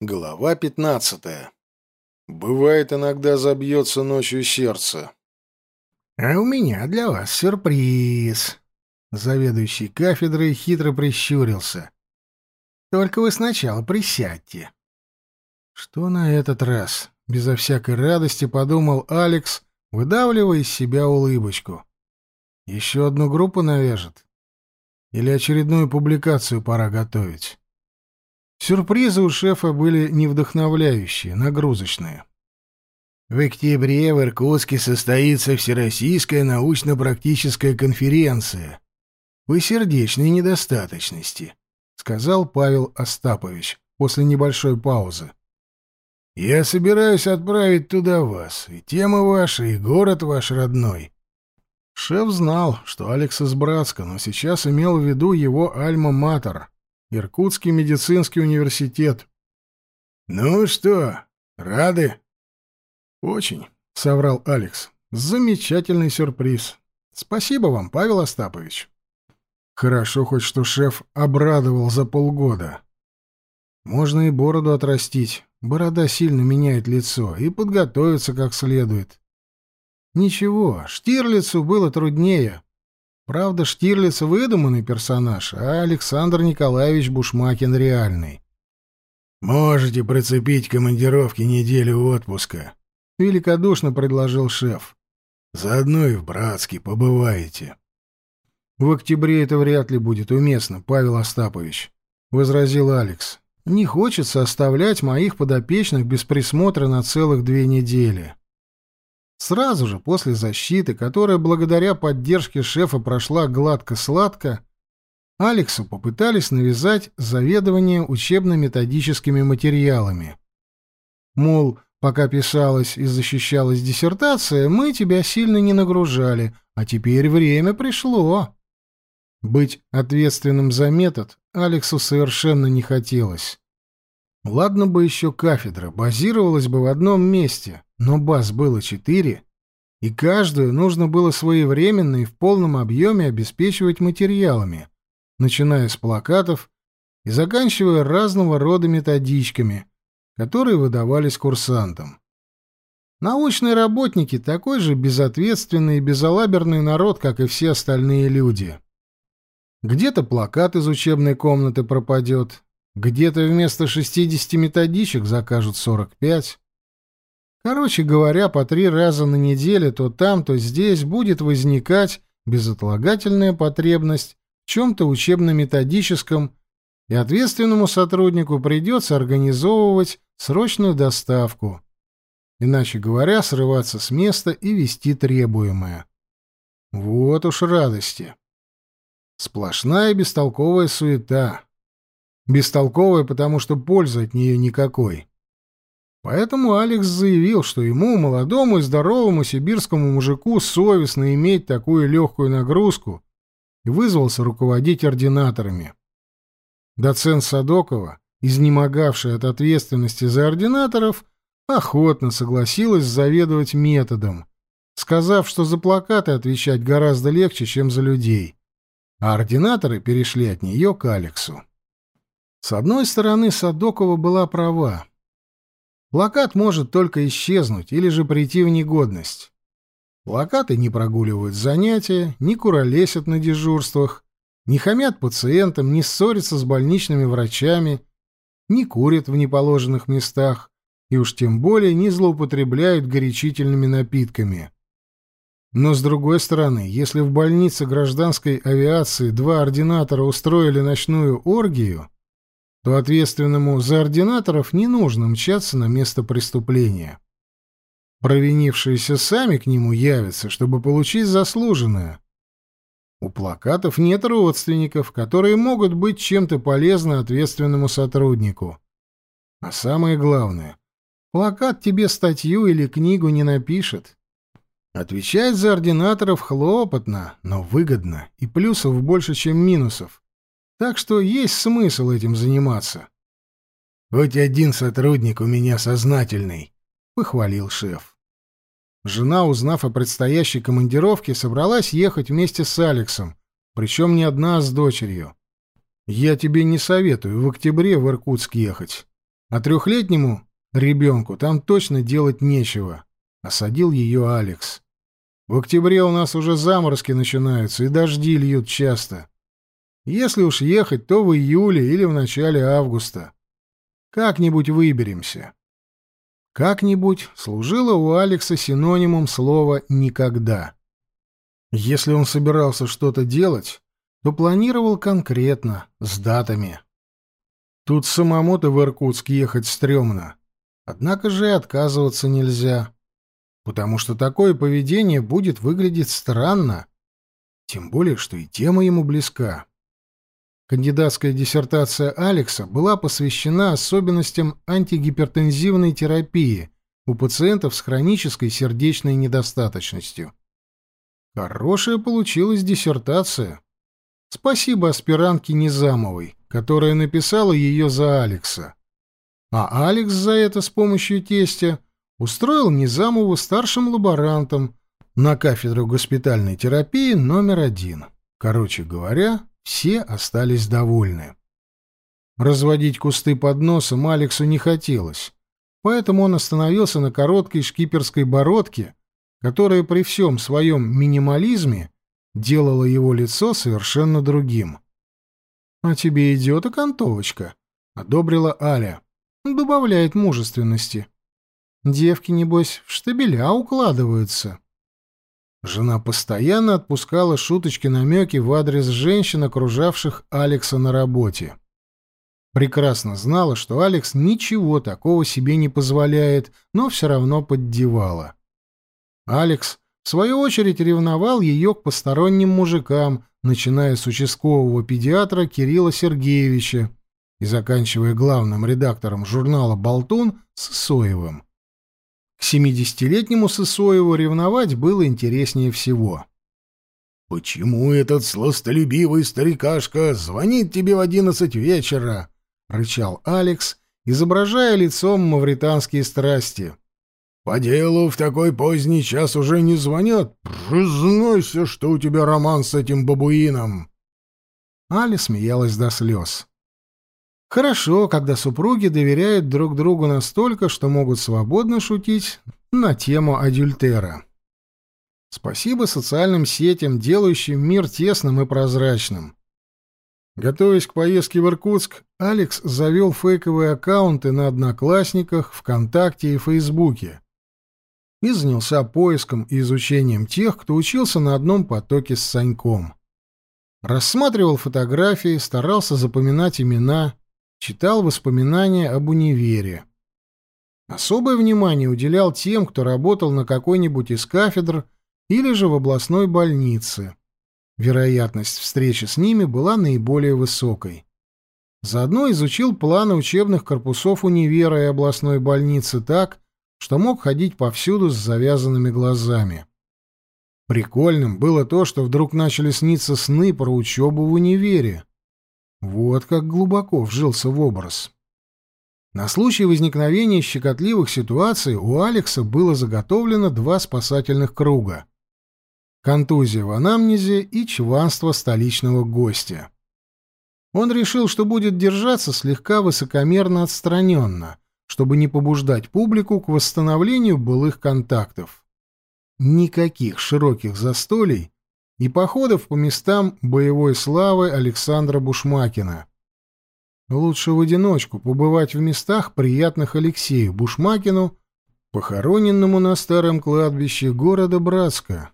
Глава пятнадцатая. Бывает, иногда забьется ночью сердце. «А у меня для вас сюрприз!» Заведующий кафедрой хитро прищурился. «Только вы сначала присядьте». Что на этот раз? Безо всякой радости подумал Алекс, выдавливая из себя улыбочку. Еще одну группу навяжет? Или очередную публикацию пора готовить? Сюрпризы у шефа были не вдохновляющие, нагрузочные. В октябре в Иркутске состоится Всероссийская научно-практическая конференция по сердечной недостаточности, сказал Павел Остапович после небольшой паузы. Я собираюсь отправить туда вас, и тема ваша, и город ваш родной. Шеф знал, что Алекс из Братска, но сейчас имел в виду его альма-матер, Иркутский медицинский университет. «Ну что, рады?» «Очень», — соврал Алекс. «Замечательный сюрприз. Спасибо вам, Павел Остапович». Хорошо хоть что шеф обрадовал за полгода. Можно и бороду отрастить. Борода сильно меняет лицо. И подготовиться как следует. Ничего, Штирлицу было труднее. Правда, Штирлиц — выдуманный персонаж, а Александр Николаевич Бушмакин — реальный. «Можете процепить командировки неделю отпуска», — великодушно предложил шеф. «Заодно и в Братске побываете». «В октябре это вряд ли будет уместно, Павел Остапович», — возразил Алекс. «Не хочется оставлять моих подопечных без присмотра на целых две недели». Сразу же после защиты, которая благодаря поддержке шефа прошла гладко-сладко, Алексу попытались навязать заведование учебно-методическими материалами. Мол, пока писалась и защищалась диссертация, мы тебя сильно не нагружали, а теперь время пришло. Быть ответственным за метод Алексу совершенно не хотелось. Ладно бы еще кафедра базировалась бы в одном месте, но баз было четыре, и каждую нужно было своевременно и в полном объеме обеспечивать материалами, начиная с плакатов и заканчивая разного рода методичками, которые выдавались курсантам. Научные работники такой же безответственный и безалаберный народ, как и все остальные люди. Где-то плакат из учебной комнаты пропадет, где-то вместо 60 методичек закажут 45. Короче говоря, по три раза на неделю то там, то здесь будет возникать безотлагательная потребность в чем-то учебно-методическом, и ответственному сотруднику придется организовывать срочную доставку. Иначе говоря, срываться с места и вести требуемое. Вот уж радости. Сплошная бестолковая суета. Бестолковая, потому что пользы от нее никакой. Поэтому Алекс заявил, что ему, молодому и здоровому сибирскому мужику, совестно иметь такую легкую нагрузку, и вызвался руководить ординаторами. Доцент Садокова, изнемогавшая от ответственности за ординаторов, охотно согласилась заведовать методом, сказав, что за плакаты отвечать гораздо легче, чем за людей, а ординаторы перешли от нее к Алексу. С одной стороны, Садокова была права. Плакат может только исчезнуть или же прийти в негодность. Плакаты не прогуливают занятия, не куролесят на дежурствах, не хамят пациентам, не ссорятся с больничными врачами, не курят в неположенных местах и уж тем более не злоупотребляют горячительными напитками. Но с другой стороны, если в больнице гражданской авиации два ординатора устроили ночную оргию, то ответственному за ординаторов не нужно мчаться на место преступления. Провинившиеся сами к нему явятся, чтобы получить заслуженное. У плакатов нет родственников, которые могут быть чем-то полезны ответственному сотруднику. А самое главное, плакат тебе статью или книгу не напишет. Отвечать за ординаторов хлопотно, но выгодно, и плюсов больше, чем минусов. Так что есть смысл этим заниматься. «Хоть один сотрудник у меня сознательный», — похвалил шеф. Жена, узнав о предстоящей командировке, собралась ехать вместе с Алексом, причем не одна, а с дочерью. «Я тебе не советую в октябре в Иркутск ехать. А трехлетнему ребенку там точно делать нечего. Осадил ее Алекс. В октябре у нас уже заморозки начинаются, и дожди льют часто. Если уж ехать, то в июле или в начале августа. Как-нибудь выберемся. Как-нибудь служило у Алекса синонимом слова «никогда». Если он собирался что-то делать, то планировал конкретно, с датами. Тут самому-то в Иркутск ехать стрёмно. Однако же отказываться нельзя, потому что такое поведение будет выглядеть странно, тем более, что и тема ему близка. Кандидатская диссертация Алекса была посвящена особенностям антигипертензивной терапии у пациентов с хронической сердечной недостаточностью. Хорошая получилась диссертация. Спасибо аспирантке Низамовой, которая написала ее за Алекса. А Алекс за это с помощью тестя устроил Низамову старшим лаборантом на кафедру госпитальной терапии номер один. Короче говоря, все остались довольны. Разводить кусты под носом Алексу не хотелось, поэтому он остановился на короткой шкиперской бородке, которая при всем своем минимализме делала его лицо совершенно другим. «А тебе идет окантовочка», — одобрила Аля. «Добавляет мужественности. Девки, небось, в штабеля укладываются». Жена постоянно отпускала шуточки-намеки в адрес женщин, окружавших Алекса на работе. Прекрасно знала, что Алекс ничего такого себе не позволяет, но все равно поддевала. Алекс, в свою очередь, ревновал ее к посторонним мужикам, начиная с участкового педиатра Кирилла Сергеевича и заканчивая главным редактором журнала «Болтун» Сысоевым. К семидесятилетнему Сысоеву ревновать было интереснее всего. «Почему этот сластолюбивый старикашка звонит тебе в одиннадцать вечера?» — рычал Алекс, изображая лицом мавританские страсти. По делу в такой поздний час уже не звонят. Признайся, что у тебя роман с этим бабуином. Аля смеялась до слез. Хорошо, когда супруги доверяют друг другу настолько, что могут свободно шутить на тему адюльтера. Спасибо социальным сетям, делающим мир тесным и прозрачным. Готовясь к поездке в Иркутск, Алекс завел фейковые аккаунты на Одноклассниках, ВКонтакте и Фейсбуке и занялся поиском и изучением тех, кто учился на одном потоке с Саньком. Рассматривал фотографии, старался запоминать имена, читал воспоминания об универе. Особое внимание уделял тем, кто работал на какой-нибудь из кафедр или же в областной больнице. Вероятность встречи с ними была наиболее высокой. Заодно изучил планы учебных корпусов универа и областной больницы так, что мог ходить повсюду с завязанными глазами. Прикольным было то, что вдруг начали сниться сны про учебу в универе. Вот как глубоко вжился в образ. На случай возникновения щекотливых ситуаций у Алекса было заготовлено два спасательных круга. Контузия в анамнезе и чванство столичного гостя. Он решил, что будет держаться слегка высокомерно отстраненно — чтобы не побуждать публику к восстановлению былых контактов. Никаких широких застолий и походов по местам боевой славы Александра Бушмакина. Лучше в одиночку побывать в местах, приятных Алексею Бушмакину, похороненному на старом кладбище города Братска.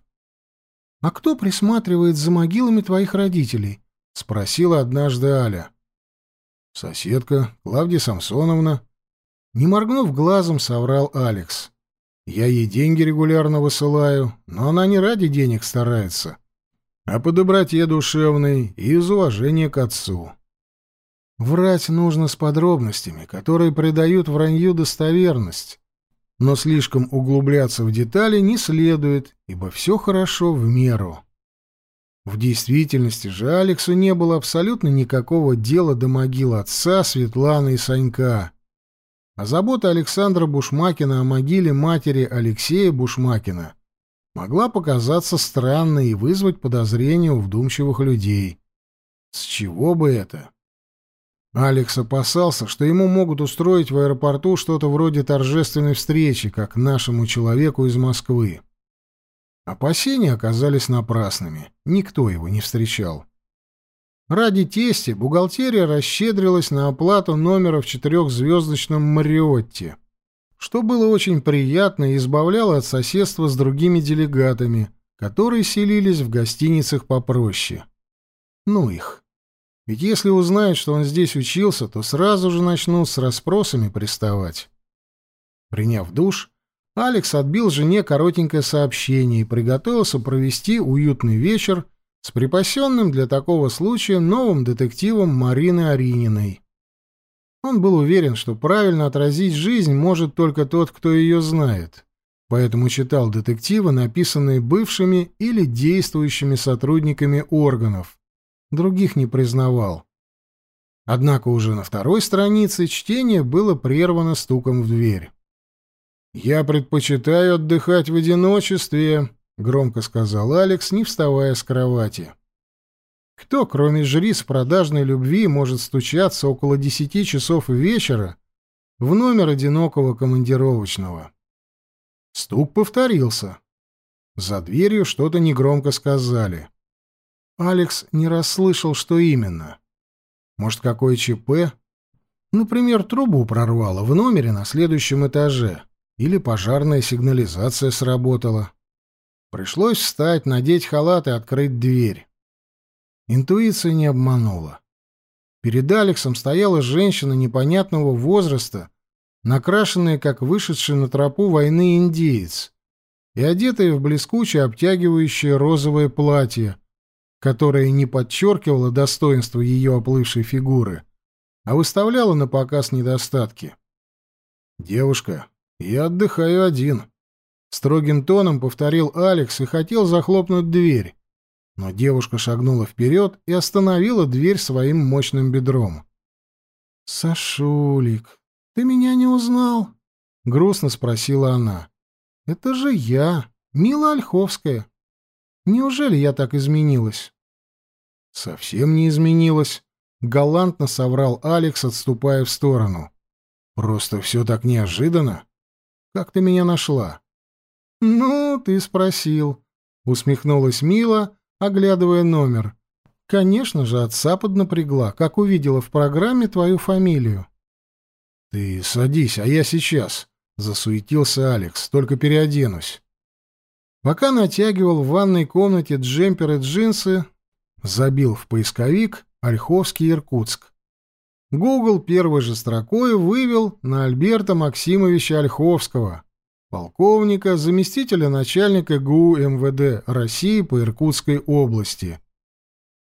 «А кто присматривает за могилами твоих родителей?» — спросила однажды Аля. «Соседка Клавдия Самсоновна», не моргнув глазом, соврал Алекс. «Я ей деньги регулярно высылаю, но она не ради денег старается, а по доброте душевной и из уважения к отцу». Врать нужно с подробностями, которые придают вранью достоверность. Но слишком углубляться в детали не следует, ибо все хорошо в меру. В действительности же Алексу не было абсолютно никакого дела до могил отца, Светланы и Санька. А забота Александра Бушмакина о могиле матери Алексея Бушмакина могла показаться странной и вызвать подозрения у вдумчивых людей. С чего бы это? Алекс опасался, что ему могут устроить в аэропорту что-то вроде торжественной встречи, как нашему человеку из Москвы. Опасения оказались напрасными. Никто его не встречал. Ради тести бухгалтерия расщедрилась на оплату номера в четырехзвездочном Мариотте, что было очень приятно и избавляло от соседства с другими делегатами, которые селились в гостиницах попроще. Ну их. Ведь если узнают, что он здесь учился, то сразу же начнут с расспросами приставать. Приняв душ, Алекс отбил жене коротенькое сообщение и приготовился провести уютный вечер с припасенным для такого случая новым детективом Марины Арининой. Он был уверен, что правильно отразить жизнь может только тот, кто ее знает, поэтому читал детективы, написанные бывшими или действующими сотрудниками органов, других не признавал. Однако уже на второй странице чтение было прервано стуком в дверь. «Я предпочитаю отдыхать в одиночестве», — громко сказал Алекс, не вставая с кровати. «Кто, кроме жриц продажной любви, может стучаться около десяти часов вечера в номер одинокого командировочного?» Стук повторился. За дверью что-то негромко сказали. Алекс не расслышал, что именно. Может, какое ЧП? Например, трубу прорвало в номере на следующем этаже. Или пожарная сигнализация сработала. Пришлось встать, надеть халат и открыть дверь. Интуиция не обманула. Перед Алексом стояла женщина непонятного возраста, накрашенная, как вышедший на тропу войны индеец, и одетая в блескучее обтягивающее розовое платье, которое не подчеркивало достоинство ее оплывшей фигуры, а выставляло на показ недостатки. «Девушка, я отдыхаю один», Строгим тоном повторил Алекс и хотел захлопнуть дверь. Но девушка шагнула вперед и остановила дверь своим мощным бедром. «Сашулик, ты меня не узнал?» — грустно спросила она. «Это же я, Мила Ольховская. Неужели я так изменилась?» «Совсем не изменилась», — галантно соврал Алекс, отступая в сторону. «Просто все так неожиданно. Как ты меня нашла?» «Ну, ты спросил», — усмехнулась Мила, оглядывая номер. «Конечно же, отца поднапрягла, как увидела в программе твою фамилию». «Ты садись, а я сейчас», — засуетился Алекс, — «только переоденусь». Пока натягивал в ванной комнате джемпер и джинсы, забил в поисковик «Ольховский Иркутск». Google первой же строкой вывел на Альберта Максимовича Ольховского, полковника, заместителя начальника ГУ МВД России по Иркутской области.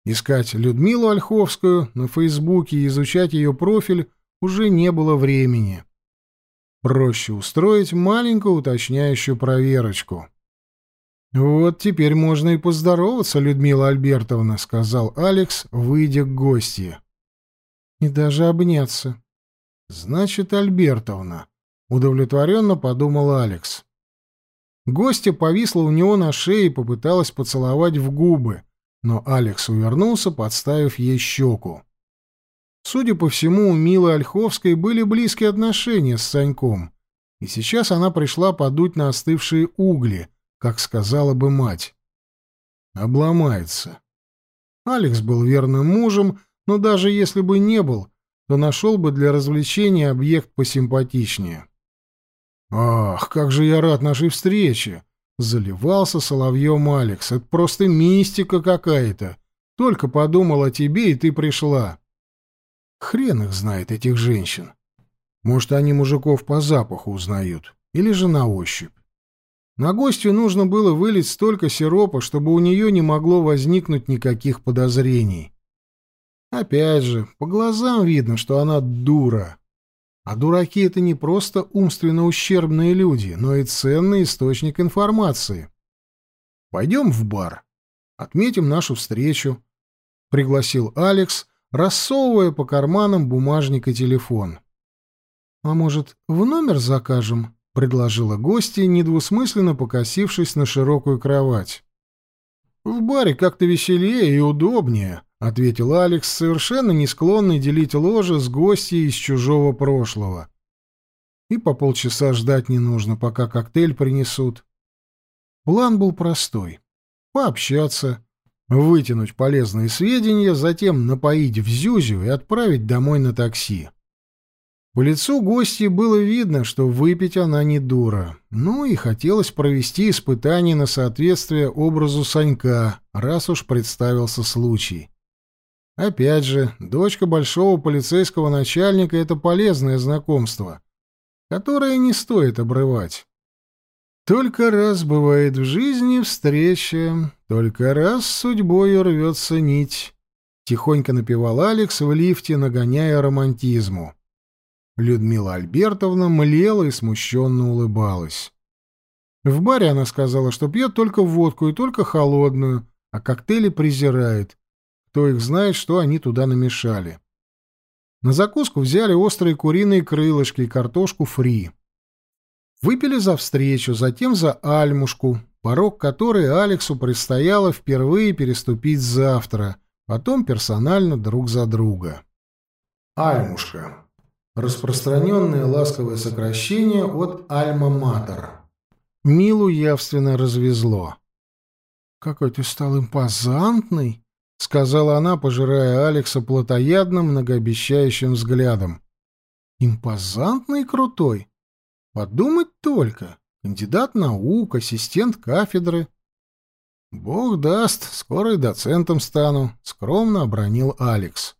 Искать Людмилу Ольховскую на Фейсбуке и изучать ее профиль уже не было времени. Проще устроить маленькую уточняющую проверочку. «Вот теперь можно и поздороваться, Людмила Альбертовна», — сказал Алекс, выйдя к гостье. «И даже обняться». «Значит, Альбертовна». Удовлетворенно подумал Алекс. Гостья повисла у него на шее и попыталась поцеловать в губы, но Алекс увернулся, подставив ей щеку. Судя по всему, у Милы Ольховской были близкие отношения с Саньком, и сейчас она пришла подуть на остывшие угли, как сказала бы мать. Обломается. Алекс был верным мужем, но даже если бы не был, то нашел бы для развлечения объект посимпатичнее. «Ах, как же я рад нашей встрече!» — заливался соловьем Алекс. «Это просто мистика какая-то. Только подумал о тебе, и ты пришла». Хрен их знает, этих женщин. Может, они мужиков по запаху узнают, или же на ощупь. На гостью нужно было вылить столько сиропа, чтобы у нее не могло возникнуть никаких подозрений. Опять же, по глазам видно, что она дура. А дураки — это не просто умственно ущербные люди, но и ценный источник информации. Пойдем в бар. Отметим нашу встречу. Пригласил Алекс, рассовывая по карманам бумажник и телефон. А может, в номер закажем? Предложила гостья, недвусмысленно покосившись на широкую кровать. В баре как-то веселее и удобнее, — ответил Алекс, совершенно не склонный делить ложе с гостьей из чужого прошлого. И по полчаса ждать не нужно, пока коктейль принесут. План был простой — пообщаться, вытянуть полезные сведения, затем напоить в Зюзю и отправить домой на такси. По лицу гостьи было видно, что выпить она не дура. Ну и хотелось провести испытание на соответствие образу Санька, раз уж представился случай. Опять же, дочка большого полицейского начальника — это полезное знакомство, которое не стоит обрывать. Только раз бывает в жизни встреча, только раз судьбой рвется нить. Тихонько напевал Алекс в лифте, нагоняя романтизму. Людмила Альбертовна млела и смущенно улыбалась. В баре она сказала, что пьет только водку и только холодную, а коктейли презирает. Кто их знает, что они туда намешали. На закуску взяли острые куриные крылышки и картошку фри. Выпили за встречу, затем за альмушку, порог которой Алексу предстояло впервые переступить завтра, потом персонально друг за друга. Альмушка Распространенное ласковое сокращение от «Альма-Матер». Милу явственно развезло. «Какой ты стал импозантный!» — сказала она, пожирая Алекса плотоядным, многообещающим взглядом. «Импозантный и крутой! Подумать только! Кандидат наук, ассистент кафедры!» «Бог даст, скоро и доцентом стану», — скромно обронил Алекс.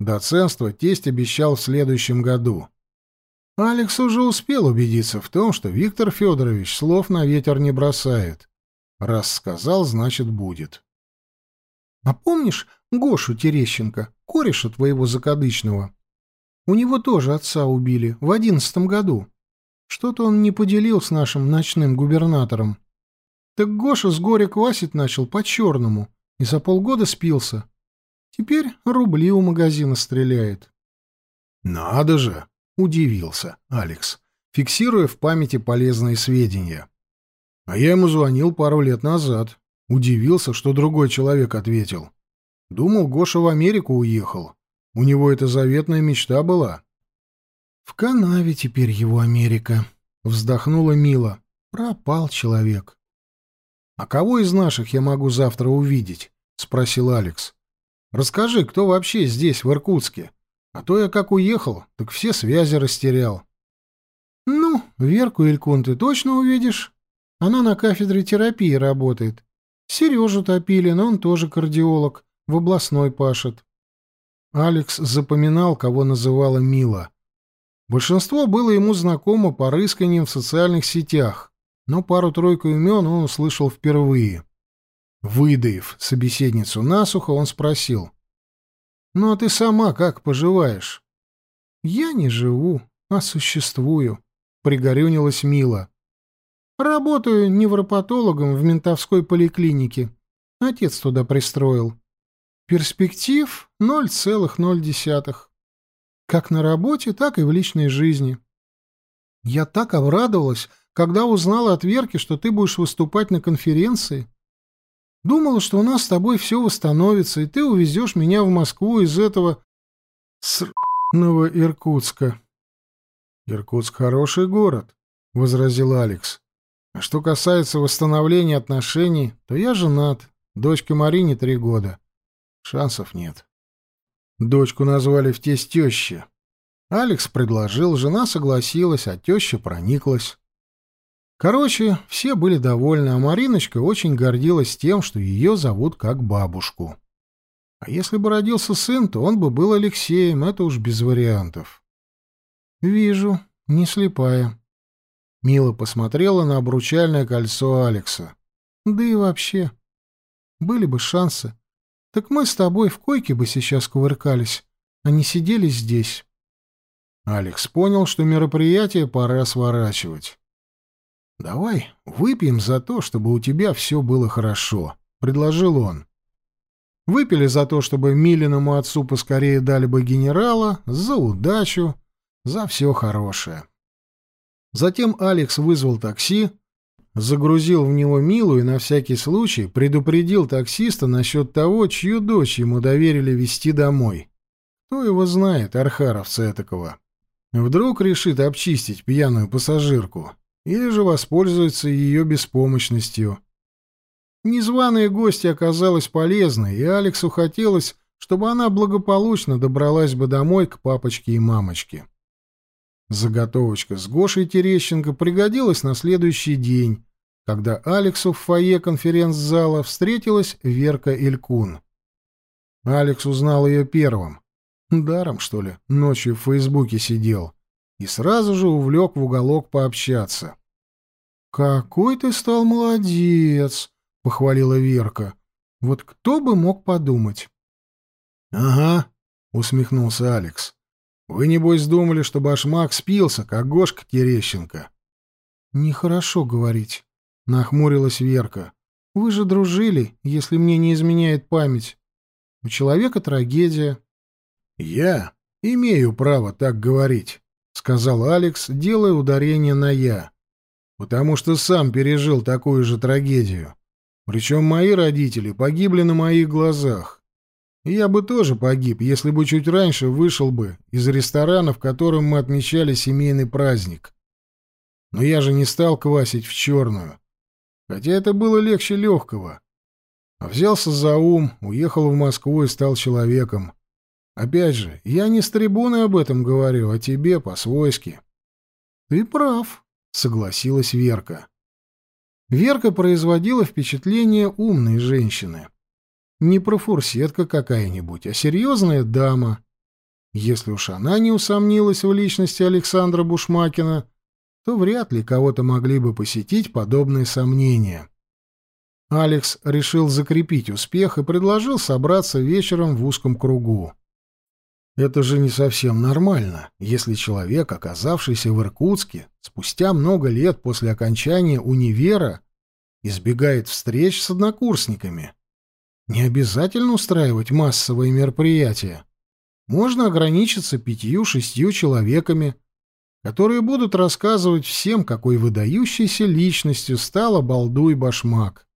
Доценство тесть обещал в следующем году. Алекс уже успел убедиться в том, что Виктор Федорович слов на ветер не бросает. Раз сказал, значит, будет. — А помнишь Гошу Терещенко, кореша твоего закадычного? У него тоже отца убили в одиннадцатом году. Что-то он не поделил с нашим ночным губернатором. Так Гоша с горя квасить начал по-черному и за полгода спился. Теперь рубли у магазина стреляет. «Надо же!» — удивился Алекс, фиксируя в памяти полезные сведения. А я ему звонил пару лет назад. Удивился, что другой человек ответил. Думал, Гоша в Америку уехал. У него это заветная мечта была. «В канаве теперь его Америка», — вздохнула Мила. «Пропал человек». «А кого из наших я могу завтра увидеть?» — спросил Алекс. Расскажи, кто вообще здесь, в Иркутске? А то я как уехал, так все связи растерял. Ну, Верку Илькун ты точно увидишь. Она на кафедре терапии работает. Сережу топили, но он тоже кардиолог, в областной пашет. Алекс запоминал, кого называла Мила. Большинство было ему знакомо по рысканиям в социальных сетях, но пару-тройку имен он услышал впервые. Выдаив собеседницу насухо, он спросил. «Ну а ты сама как поживаешь?» «Я не живу, а существую», — пригорюнилась Мила. «Работаю невропатологом в ментовской поликлинике. Отец туда пристроил. Перспектив — ноль целых ноль десятых. Как на работе, так и в личной жизни. Я так обрадовалась, когда узнала от Верки, что ты будешь выступать на конференции. Думала, что у нас с тобой все восстановится, и ты увезешь меня в Москву из этого сраного Иркутска. Иркутск хороший город, возразил Алекс. А что касается восстановления отношений, то я женат, дочке Марине три года. Шансов нет. Дочку назвали в тесть тещи. Алекс предложил, жена согласилась, а теща прониклась. Короче, все были довольны, а Мариночка очень гордилась тем, что ее зовут как бабушку. А если бы родился сын, то он бы был Алексеем, это уж без вариантов. «Вижу, не слепая». Мила посмотрела на обручальное кольцо Алекса. «Да и вообще, были бы шансы. Так мы с тобой в койке бы сейчас кувыркались, а не сидели здесь». Алекс понял, что мероприятие пора сворачивать. «Давай выпьем за то, чтобы у тебя все было хорошо», — предложил он. Выпили за то, чтобы Милиному отцу поскорее дали бы генерала, за удачу, за все хорошее. Затем Алекс вызвал такси, загрузил в него Милу и на всякий случай предупредил таксиста насчет того, чью дочь ему доверили везти домой. Кто его знает, архаровца этакого. Вдруг решит обчистить пьяную пассажирку или же воспользуется ее беспомощностью. Незваная гостья оказалась полезной, и Алексу хотелось, чтобы она благополучно добралась бы домой к папочке и мамочке. Заготовочка с Гошей Терещенко пригодилась на следующий день, когда Алексу в фойе конференц-зала встретилась Верка Илькун. Алекс узнал ее первым. Даром, что ли, ночью в Фейсбуке сидел. И сразу же увлек в уголок пообщаться. «Какой ты стал молодец!» — похвалила Верка. «Вот кто бы мог подумать?» «Ага», — усмехнулся Алекс. Вы, небось, думали, что башмак спился, как Гошка Терещенко. Нехорошо говорить, нахмурилась Верка. Вы же дружили, если мне не изменяет память. У человека трагедия. Я имею право так говорить, сказал Алекс, делая ударение на я. Потому что сам пережил такую же трагедию. Причем мои родители погибли на моих глазах. Я бы тоже погиб, если бы чуть раньше вышел бы из ресторана, в котором мы отмечали семейный праздник. Но я же не стал квасить в черную. Хотя это было легче легкого. А взялся за ум, уехал в Москву и стал человеком. Опять же, я не с трибуны об этом говорю, а тебе по-свойски. — Ты прав, — согласилась Верка. Верка производила впечатление умной женщины. Не профурсетка какая-нибудь, а серьезная дама. Если уж она не усомнилась в личности Александра Бушмакина, то вряд ли кого-то могли бы посетить подобные сомнения. Алекс решил закрепить успех и предложил собраться вечером в узком кругу. Это же не совсем нормально, если человек, оказавшийся в Иркутске спустя много лет после окончания универа, избегает встреч с однокурсниками. Не обязательно устраивать массовые мероприятия. Можно ограничиться пятью-шестью человеками, которые будут рассказывать всем, какой выдающейся личностью стала Балдуй Башмак.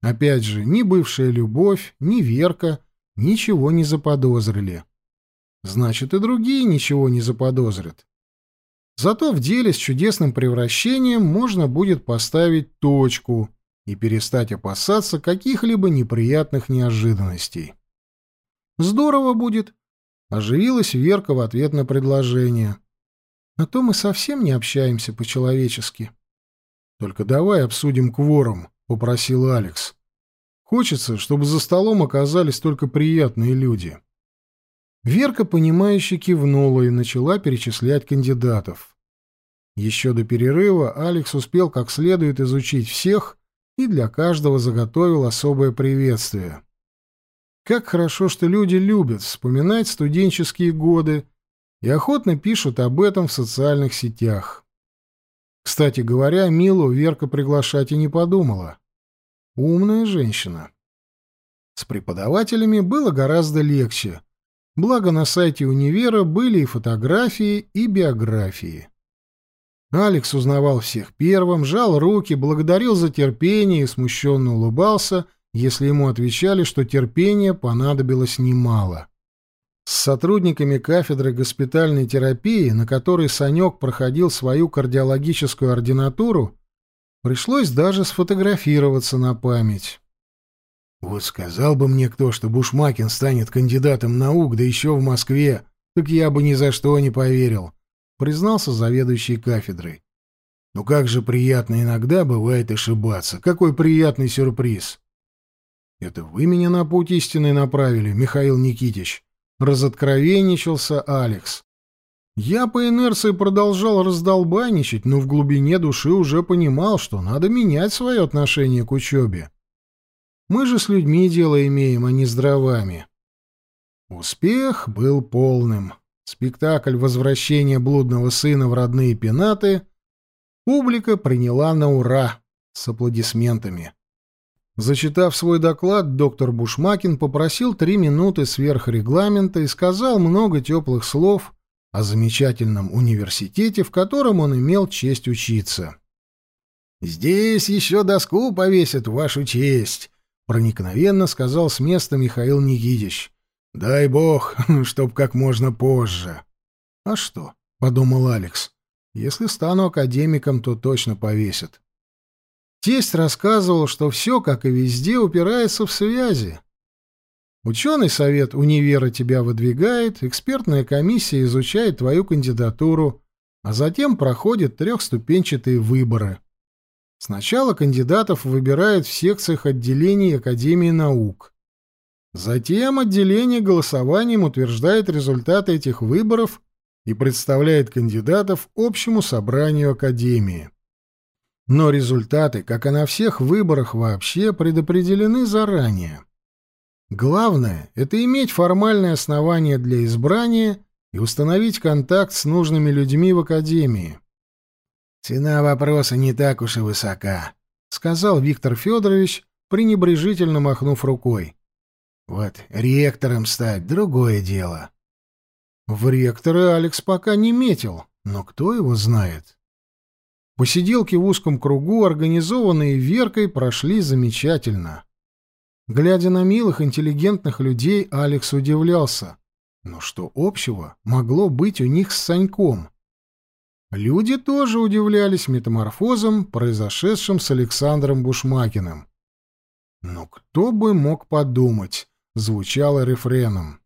Опять же, ни бывшая любовь, ни Верка ничего не заподозрили. Значит, и другие ничего не заподозрят. Зато в деле с чудесным превращением можно будет поставить точку — и перестать опасаться каких-либо неприятных неожиданностей. «Здорово будет!» — оживилась Верка в ответ на предложение. «А то мы совсем не общаемся по-человечески». «Только давай обсудим кворум», — попросил Алекс. «Хочется, чтобы за столом оказались только приятные люди». Верка, понимающе кивнула и начала перечислять кандидатов. Еще до перерыва Алекс успел как следует изучить всех и для каждого заготовил особое приветствие. Как хорошо, что люди любят вспоминать студенческие годы и охотно пишут об этом в социальных сетях. Кстати говоря, Милу Верка приглашать и не подумала. Умная женщина. С преподавателями было гораздо легче. Благо на сайте универа были и фотографии, и биографии. Алекс узнавал всех первым, жал руки, благодарил за терпение и смущенно улыбался, если ему отвечали, что терпения понадобилось немало. С сотрудниками кафедры госпитальной терапии, на которой Санек проходил свою кардиологическую ординатуру, пришлось даже сфотографироваться на память. «Вот сказал бы мне кто, что Бушмакин станет кандидатом наук, да еще в Москве, так я бы ни за что не поверил», признался заведующий кафедрой. Ну как же приятно иногда бывает ошибаться. Какой приятный сюрприз. Это вы меня на путь истины направили, Михаил Никитич. Разоткровенничался Алекс. Я по инерции продолжал раздолбайничать, но в глубине души уже понимал, что надо менять свое отношение к учебе. Мы же с людьми дело имеем, а не с дровами. Успех был полным. Спектакль возвращения блудного сына в родные пенаты публика приняла на ура с аплодисментами. Зачитав свой доклад, доктор Бушмакин попросил три минуты сверх регламента и сказал много теплых слов о замечательном университете, в котором он имел честь учиться. Здесь еще доску повесят вашу честь, проникновенно сказал с места Михаил Никитич. Дай бог, чтоб как можно позже. А что? подумал Алекс. Если стану академиком, то точно повесят. Тесть рассказывал, что все, как и везде, упирается в связи. Ученый совет универа тебя выдвигает, экспертная комиссия изучает твою кандидатуру, а затем проходят трехступенчатые выборы. Сначала кандидатов выбирают в секциях отделений Академии наук. Затем отделение голосованием утверждает результаты этих выборов и представляет кандидатов общему собранию Академии. Но результаты, как и на всех выборах вообще, предопределены заранее. Главное — это иметь формальное основание для избрания и установить контакт с нужными людьми в Академии. «Цена вопроса не так уж и высока», — сказал Виктор Федорович, пренебрежительно махнув рукой. «Вот ректором стать — другое дело». В ректоры Алекс пока не метил, но кто его знает? Посиделки в узком кругу, организованные Веркой, прошли замечательно. Глядя на милых, интеллигентных людей, Алекс удивлялся. Но что общего могло быть у них с Саньком? Люди тоже удивлялись метаморфозам, произошедшим с Александром Бушмакиным. «Но кто бы мог подумать?» — звучало рефреном.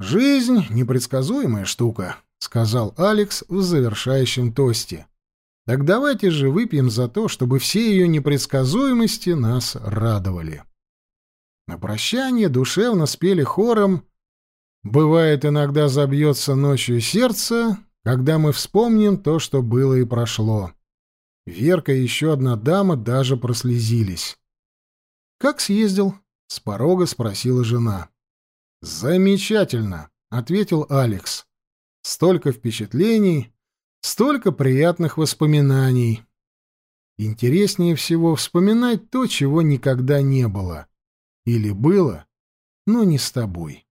«Жизнь — непредсказуемая штука», — сказал Алекс в завершающем тосте. «Так давайте же выпьем за то, чтобы все ее непредсказуемости нас радовали». На прощание душевно спели хором «Бывает, иногда забьется ночью сердце, когда мы вспомним то, что было и прошло». Верка и еще одна дама даже прослезились. «Как съездил?» — с порога спросила жена. «Замечательно», — ответил Алекс. «Столько впечатлений, столько приятных воспоминаний. Интереснее всего вспоминать то, чего никогда не было». Или было, но не с тобой.